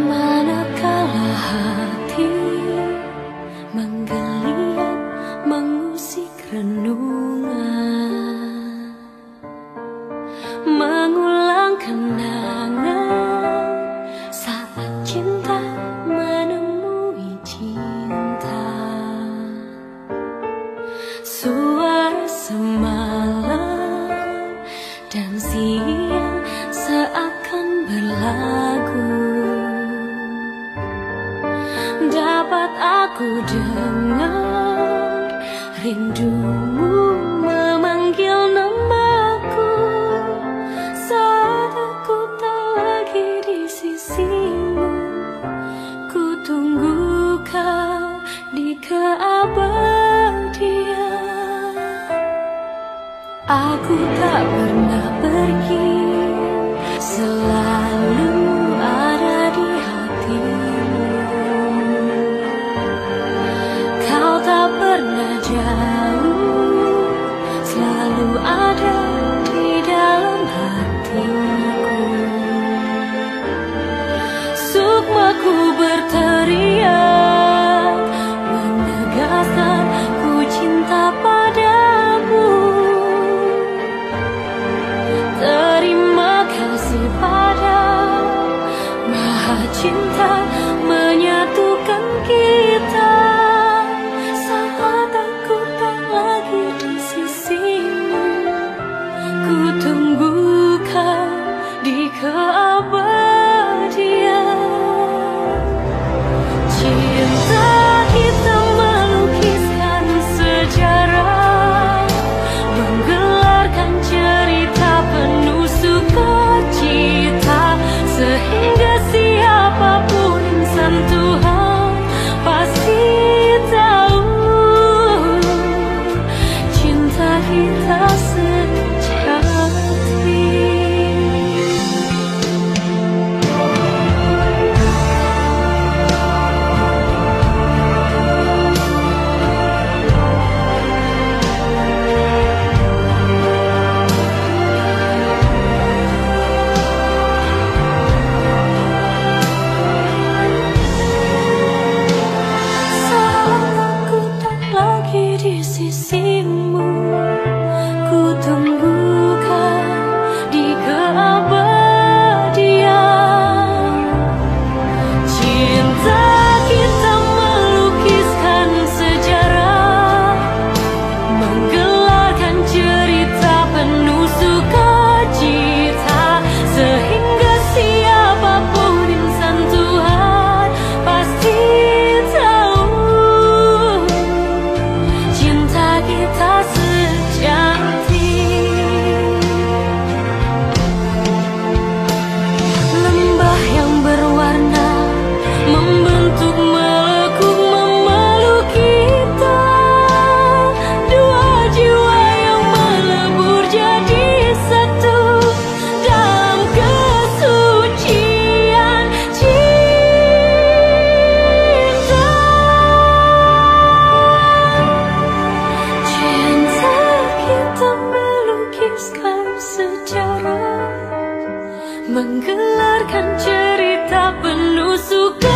Manakala hati menggeliat mengusik renungan. Mengulang kenangan saat cinta menemui cinta. Suara semalam dan siang seakan berlalu. ku dengar rindumu memanggil namaku. Saat aku tak lagi di sisimu ku tunggu kau di keabadian. Aku tak pernah pergi selalu berteriak. dari sisimu menggelarkan cerita penuh suka.